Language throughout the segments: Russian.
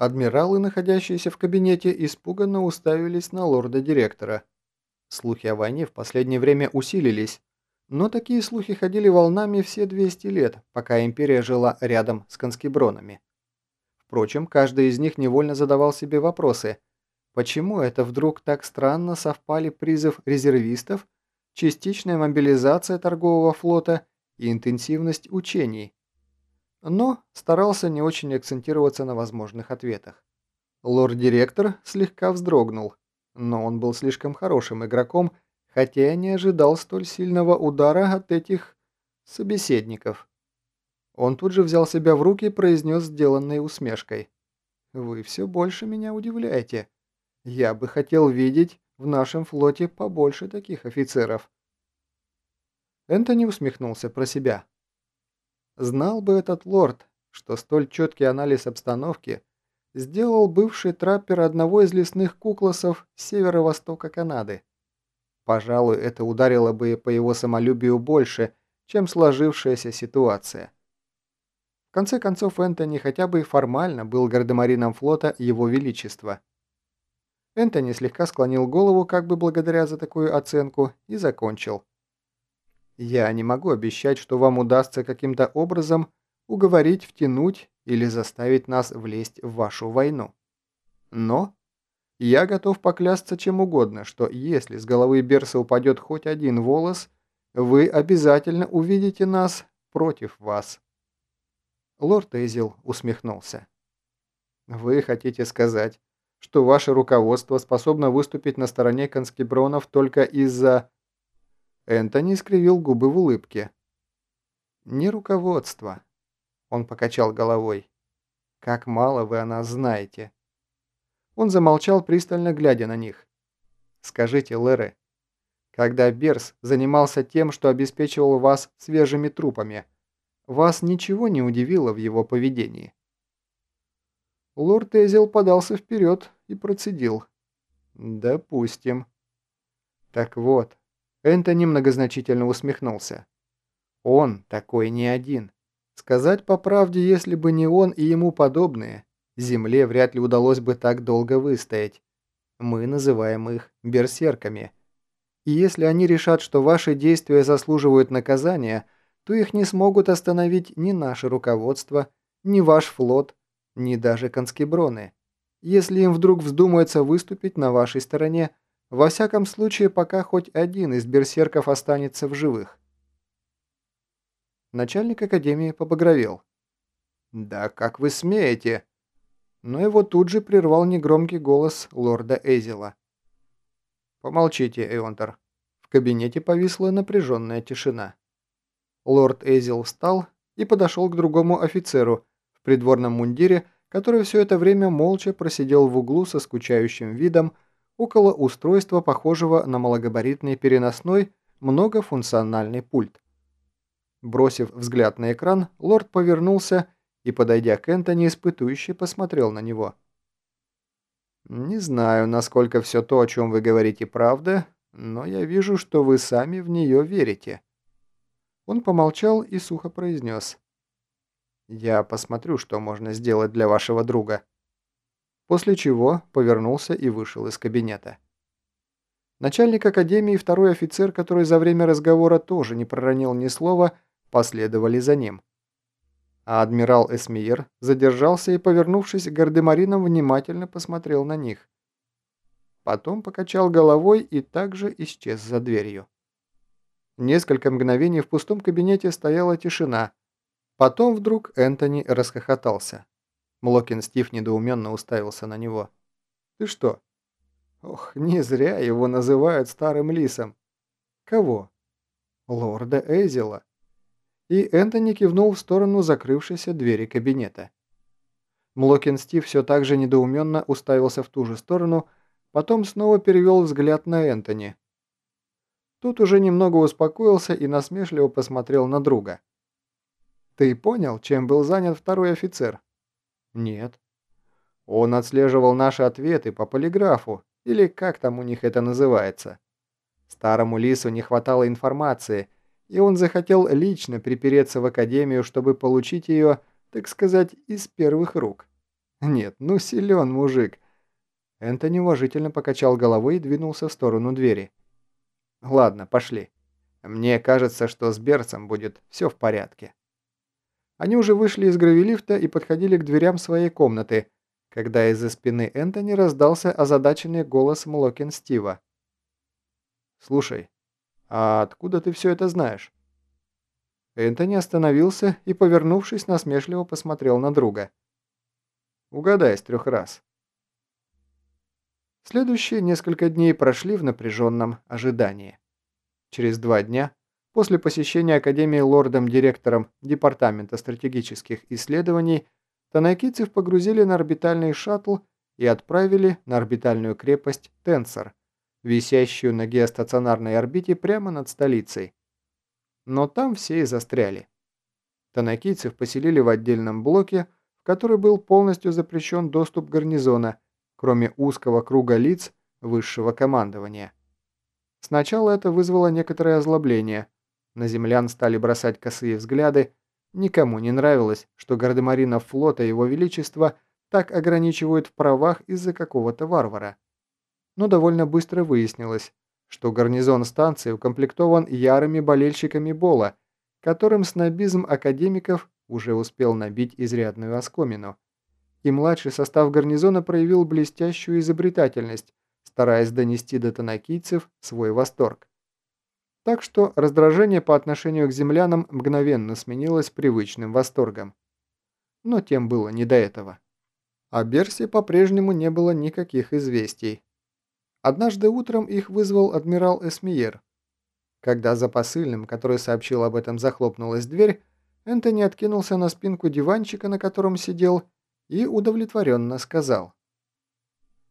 Адмиралы, находящиеся в кабинете, испуганно уставились на лорда-директора. Слухи о войне в последнее время усилились, но такие слухи ходили волнами все 200 лет, пока империя жила рядом с конскебронами. Впрочем, каждый из них невольно задавал себе вопросы. Почему это вдруг так странно совпали призыв резервистов, частичная мобилизация торгового флота и интенсивность учений? Но старался не очень акцентироваться на возможных ответах. Лорд-директор слегка вздрогнул, но он был слишком хорошим игроком, хотя и не ожидал столь сильного удара от этих собеседников. Он тут же взял себя в руки и произнес сделанной усмешкой. «Вы все больше меня удивляете. Я бы хотел видеть в нашем флоте побольше таких офицеров». Энтони усмехнулся про себя. Знал бы этот лорд, что столь четкий анализ обстановки сделал бывший траппер одного из лесных куклосов северо-востока Канады. Пожалуй, это ударило бы по его самолюбию больше, чем сложившаяся ситуация. В конце концов, Энтони хотя бы и формально был гардемарином флота Его Величества. Энтони слегка склонил голову, как бы благодаря за такую оценку, и закончил. Я не могу обещать, что вам удастся каким-то образом уговорить, втянуть или заставить нас влезть в вашу войну. Но я готов поклясться чем угодно, что если с головы Берса упадет хоть один волос, вы обязательно увидите нас против вас. Лорд Эзил усмехнулся. Вы хотите сказать, что ваше руководство способно выступить на стороне конскебронов только из-за Энтони скривил губы в улыбке. «Не руководство», — он покачал головой. «Как мало вы о нас знаете». Он замолчал, пристально глядя на них. «Скажите, Леры, когда Берс занимался тем, что обеспечивал вас свежими трупами, вас ничего не удивило в его поведении?» Лорд Эзел подался вперед и процедил. «Допустим». «Так вот, Энтони многозначительно усмехнулся. Он такой не один. Сказать по правде, если бы не он и ему подобные, Земле вряд ли удалось бы так долго выстоять. Мы называем их берсерками. И если они решат, что ваши действия заслуживают наказания, то их не смогут остановить ни наше руководство, ни ваш флот, ни даже конскеброны. Если им вдруг вздумается выступить на вашей стороне, во всяком случае, пока хоть один из берсерков останется в живых. Начальник академии побагровел. «Да как вы смеете?» Но его тут же прервал негромкий голос лорда Эзела. «Помолчите, Эонтер». В кабинете повисла напряженная тишина. Лорд Эзел встал и подошел к другому офицеру в придворном мундире, который все это время молча просидел в углу со скучающим видом, около устройства, похожего на малогабаритный переносной многофункциональный пульт. Бросив взгляд на экран, лорд повернулся и, подойдя к Энтони, испытующе посмотрел на него. «Не знаю, насколько все то, о чем вы говорите, правда, но я вижу, что вы сами в нее верите». Он помолчал и сухо произнес. «Я посмотрю, что можно сделать для вашего друга» после чего повернулся и вышел из кабинета. Начальник академии и второй офицер, который за время разговора тоже не проронил ни слова, последовали за ним. А адмирал Эсмиер задержался и, повернувшись к гардемаринам, внимательно посмотрел на них. Потом покачал головой и также исчез за дверью. Несколько мгновений в пустом кабинете стояла тишина. Потом вдруг Энтони расхохотался. Млокин Стив недоуменно уставился на него. «Ты что?» «Ох, не зря его называют старым лисом». «Кого?» «Лорда Эйзела». И Энтони кивнул в сторону закрывшейся двери кабинета. Млокин Стив все так же недоуменно уставился в ту же сторону, потом снова перевел взгляд на Энтони. Тут уже немного успокоился и насмешливо посмотрел на друга. «Ты понял, чем был занят второй офицер?» Нет. Он отслеживал наши ответы по полиграфу, или как там у них это называется. Старому лису не хватало информации, и он захотел лично припереться в академию, чтобы получить ее, так сказать, из первых рук. Нет, ну силен мужик. Энтони уважительно покачал головой и двинулся в сторону двери. Ладно, пошли. Мне кажется, что с Берцем будет все в порядке. Они уже вышли из гравилифта и подходили к дверям своей комнаты, когда из-за спины Энтони раздался озадаченный голос Млокин Стива. «Слушай, а откуда ты все это знаешь?» Энтони остановился и, повернувшись, насмешливо посмотрел на друга. «Угадай с трех раз». Следующие несколько дней прошли в напряженном ожидании. Через два дня, после посещения Академии лордом-директором Департамента стратегических исследований, танайкийцев погрузили на орбитальный шаттл и отправили на орбитальную крепость Тенсор, висящую на геостационарной орбите прямо над столицей. Но там все и застряли. Танакийцев поселили в отдельном блоке, в который был полностью запрещен доступ гарнизона, кроме узкого круга лиц высшего командования. Сначала это вызвало некоторое озлобление. На землян стали бросать косые взгляды. Никому не нравилось, что гардемаринов флота Его Величества так ограничивают в правах из-за какого-то варвара но довольно быстро выяснилось, что гарнизон станции укомплектован ярыми болельщиками Бола, которым снобизм академиков уже успел набить изрядную оскомину. И младший состав гарнизона проявил блестящую изобретательность, стараясь донести до танакийцев свой восторг. Так что раздражение по отношению к землянам мгновенно сменилось привычным восторгом. Но тем было не до этого. О Берсе по-прежнему не было никаких известий, Однажды утром их вызвал адмирал Эсмиер. Когда за посыльным, который сообщил об этом, захлопнулась дверь, Энтони откинулся на спинку диванчика, на котором сидел, и удовлетворенно сказал.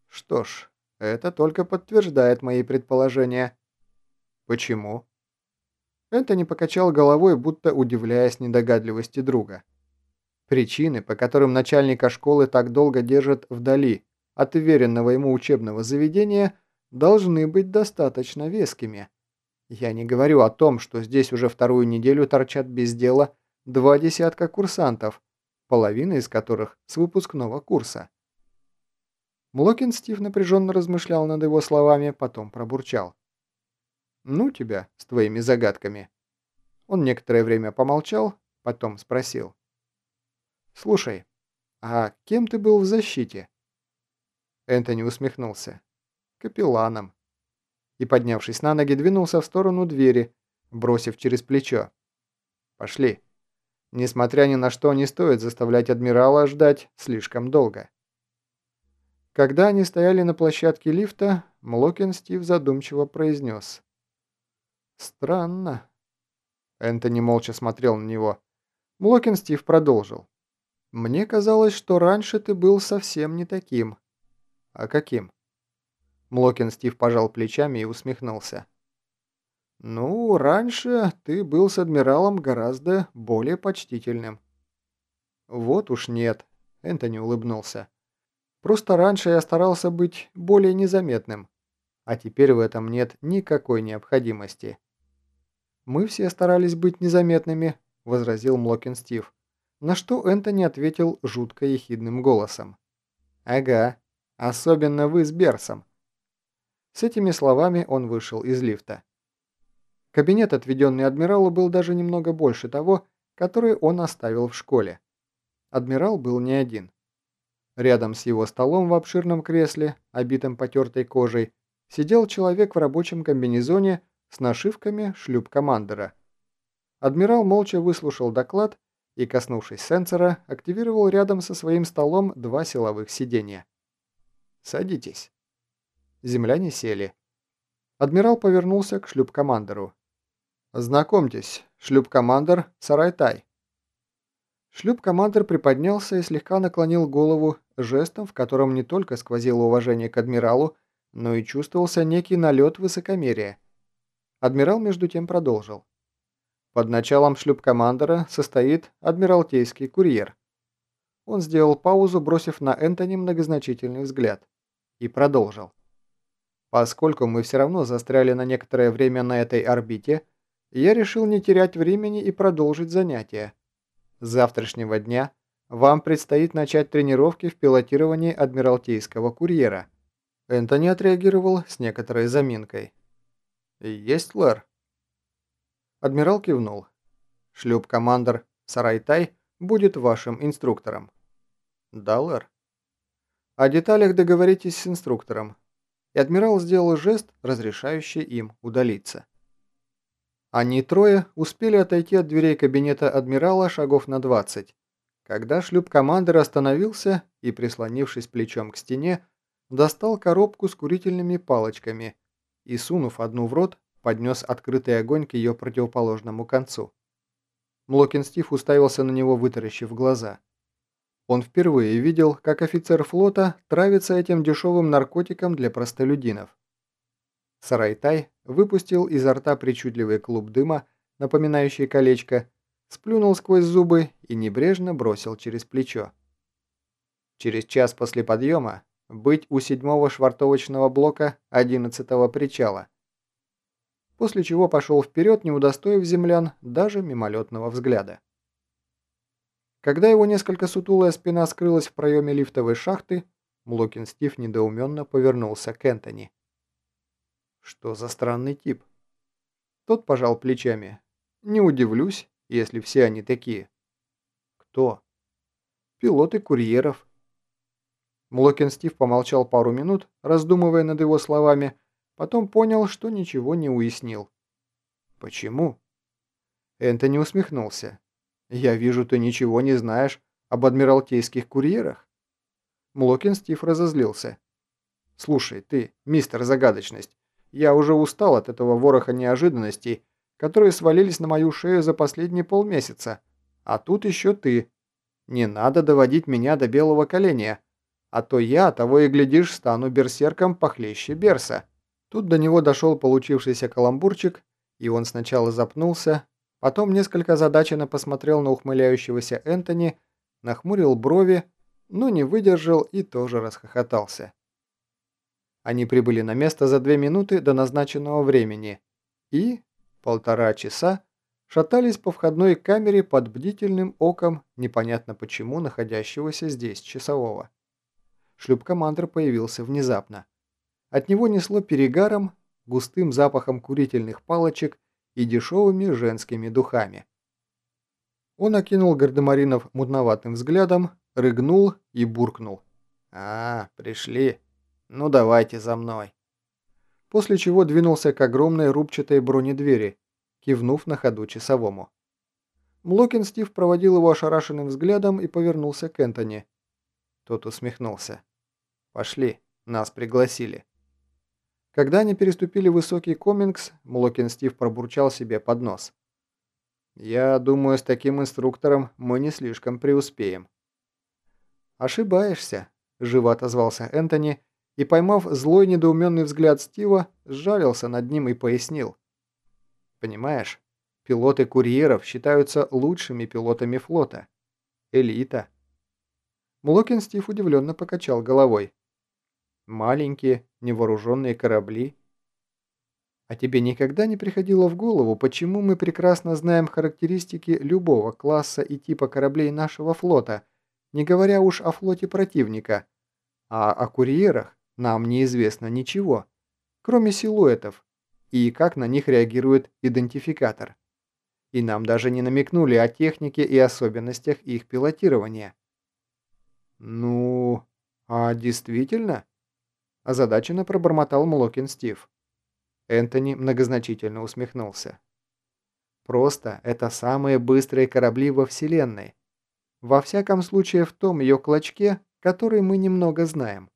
«Что ж, это только подтверждает мои предположения». «Почему?» Энтони покачал головой, будто удивляясь недогадливости друга. Причины, по которым начальника школы так долго держат вдали от уверенного ему учебного заведения должны быть достаточно вескими. Я не говорю о том, что здесь уже вторую неделю торчат без дела два десятка курсантов, половина из которых с выпускного курса. Млокин Стив напряженно размышлял над его словами, потом пробурчал. «Ну тебя с твоими загадками». Он некоторое время помолчал, потом спросил. «Слушай, а кем ты был в защите?» Энтони усмехнулся. «Капелланом». И, поднявшись на ноги, двинулся в сторону двери, бросив через плечо. «Пошли. Несмотря ни на что, не стоит заставлять адмирала ждать слишком долго». Когда они стояли на площадке лифта, Млокин Стив задумчиво произнес. «Странно». Энтони молча смотрел на него. Млокин Стив продолжил. «Мне казалось, что раньше ты был совсем не таким». «А каким?» Млокин Стив пожал плечами и усмехнулся. «Ну, раньше ты был с адмиралом гораздо более почтительным». «Вот уж нет», — Энтони улыбнулся. «Просто раньше я старался быть более незаметным, а теперь в этом нет никакой необходимости». «Мы все старались быть незаметными», — возразил Млокин Стив, на что Энтони ответил жутко ехидным голосом. «Ага, Особенно вы с Берсом». С этими словами он вышел из лифта. Кабинет, отведенный адмиралу, был даже немного больше того, который он оставил в школе. Адмирал был не один. Рядом с его столом в обширном кресле, обитом потертой кожей, сидел человек в рабочем комбинезоне с нашивками шлюп-командера. Адмирал молча выслушал доклад и, коснувшись сенсора, активировал рядом со своим столом два силовых сиденья. «Садитесь». Земляне сели. Адмирал повернулся к шлюпкомандеру. «Знакомьтесь, шлюпкомандер Сарайтай». Шлюпкомандер приподнялся и слегка наклонил голову жестом, в котором не только сквозило уважение к адмиралу, но и чувствовался некий налет высокомерия. Адмирал между тем продолжил. Под началом шлюпкомандера состоит адмиралтейский курьер. Он сделал паузу, бросив на Энтони многозначительный взгляд. И продолжил. Поскольку мы все равно застряли на некоторое время на этой орбите, я решил не терять времени и продолжить занятия. С завтрашнего дня вам предстоит начать тренировки в пилотировании Адмиралтейского курьера». Энтони отреагировал с некоторой заминкой. «Есть, Лэр?» Адмирал кивнул. «Шлюп-командор Сарайтай будет вашим инструктором». «Да, Лэр?» «О деталях договоритесь с инструктором». И адмирал сделал жест, разрешающий им удалиться. Они трое успели отойти от дверей кабинета адмирала шагов на 20, когда шлюп-командер остановился и, прислонившись плечом к стене, достал коробку с курительными палочками и, сунув одну в рот, поднес открытый огонь к ее противоположному концу. Млокин Стив уставился на него, вытаращив глаза. Он впервые видел, как офицер флота травится этим дешевым наркотиком для простолюдинов. Сарайтай выпустил изо рта причудливый клуб дыма, напоминающий колечко, сплюнул сквозь зубы и небрежно бросил через плечо. Через час после подъема быть у седьмого швартовочного блока одиннадцатого причала. После чего пошел вперед, не удостоив землян даже мимолетного взгляда. Когда его несколько сутулая спина скрылась в проеме лифтовой шахты, Млокин Стив недоуменно повернулся к Энтони. Что за странный тип? Тот пожал плечами. Не удивлюсь, если все они такие. Кто? Пилоты курьеров. Млокин Стив помолчал пару минут, раздумывая над его словами, потом понял, что ничего не уяснил. Почему? Энтони усмехнулся. «Я вижу, ты ничего не знаешь об адмиралтейских курьерах». Млокин Стив разозлился. «Слушай, ты, мистер Загадочность, я уже устал от этого вороха неожиданностей, которые свалились на мою шею за последние полмесяца. А тут еще ты. Не надо доводить меня до белого коленя, а то я, того и глядишь, стану берсерком похлеще берса». Тут до него дошел получившийся каламбурчик, и он сначала запнулся, потом несколько задаченно посмотрел на ухмыляющегося Энтони, нахмурил брови, но не выдержал и тоже расхохотался. Они прибыли на место за две минуты до назначенного времени и полтора часа шатались по входной камере под бдительным оком непонятно почему находящегося здесь часового. Шлюп-командер появился внезапно. От него несло перегаром, густым запахом курительных палочек и дешевыми женскими духами. Он окинул гардемаринов мутноватым взглядом, рыгнул и буркнул. «А, пришли!» «Ну давайте за мной». После чего двинулся к огромной рубчатой бронедвери, кивнув на ходу часовому. Млокин Стив проводил его ошарашенным взглядом и повернулся к Энтони. Тот усмехнулся. «Пошли, нас пригласили». Когда они переступили высокий комингс, Млокин Стив пробурчал себе под нос. «Я думаю, с таким инструктором мы не слишком преуспеем». «Ошибаешься», – живо отозвался Энтони и, поймав злой недоуменный взгляд Стива, сжалился над ним и пояснил. «Понимаешь, пилоты курьеров считаются лучшими пилотами флота. Элита». Млокин Стив удивленно покачал головой. «Маленькие, невооруженные корабли». «А тебе никогда не приходило в голову, почему мы прекрасно знаем характеристики любого класса и типа кораблей нашего флота, не говоря уж о флоте противника, а о курьерах нам неизвестно ничего, кроме силуэтов и как на них реагирует идентификатор. И нам даже не намекнули о технике и особенностях их пилотирования. «Ну, а действительно?» Озадаченно пробормотал Млокин Стив. Энтони многозначительно усмехнулся. «Просто это самые быстрые корабли во Вселенной. Во всяком случае в том ее клочке, который мы немного знаем.